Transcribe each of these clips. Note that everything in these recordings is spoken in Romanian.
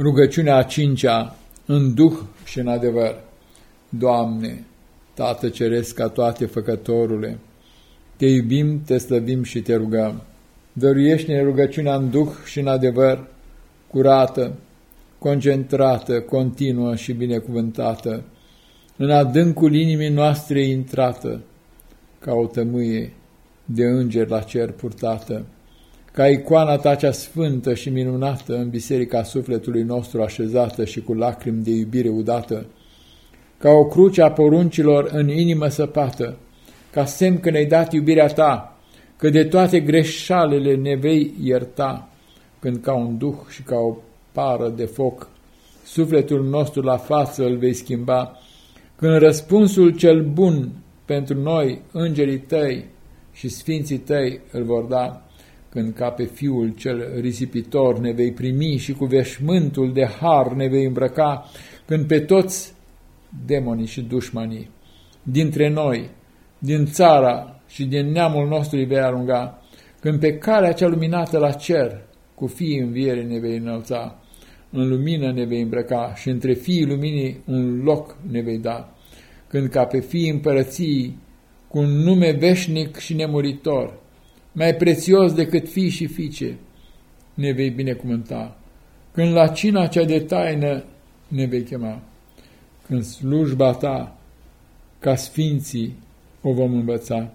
Rugăciunea a cincea, în duh și în adevăr. Doamne, Tată Ceresc ca toate făcătorule, Te iubim, Te slăvim și Te rugăm. Dăruiește-ne rugăciunea în duh și în adevăr, curată, concentrată, continuă și binecuvântată, în adâncul inimii noastre intrată, ca o tămâie de înger la cer purtată ca icoana ta cea sfântă și minunată în biserica sufletului nostru așezată și cu lacrimi de iubire udată, ca o cruce a poruncilor în inimă săpată, ca semn că ne-ai dat iubirea ta, că de toate greșalele ne vei ierta, când ca un duh și ca o pară de foc, sufletul nostru la față îl vei schimba, când răspunsul cel bun pentru noi, îngerii tăi și sfinții tăi îl vor da, când ca pe Fiul cel risipitor ne vei primi și cu veșmântul de har ne vei îmbrăca, când pe toți demonii și dușmanii dintre noi, din țara și din neamul nostru îi vei arunca, când pe calea cea luminată la cer, cu fiii înviere ne vei înălța, în lumină ne vei îmbrăca și între fiii luminii un loc ne vei da, când ca pe fiii împărății, cu un nume veșnic și nemuritor, mai prețios decât fii și fiice, ne vei binecuvânta. Când la cina cea de taină ne vei chema, când slujba ta ca sfinții o vom învăța,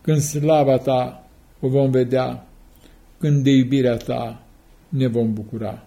când slava ta o vom vedea, când de iubirea ta ne vom bucura.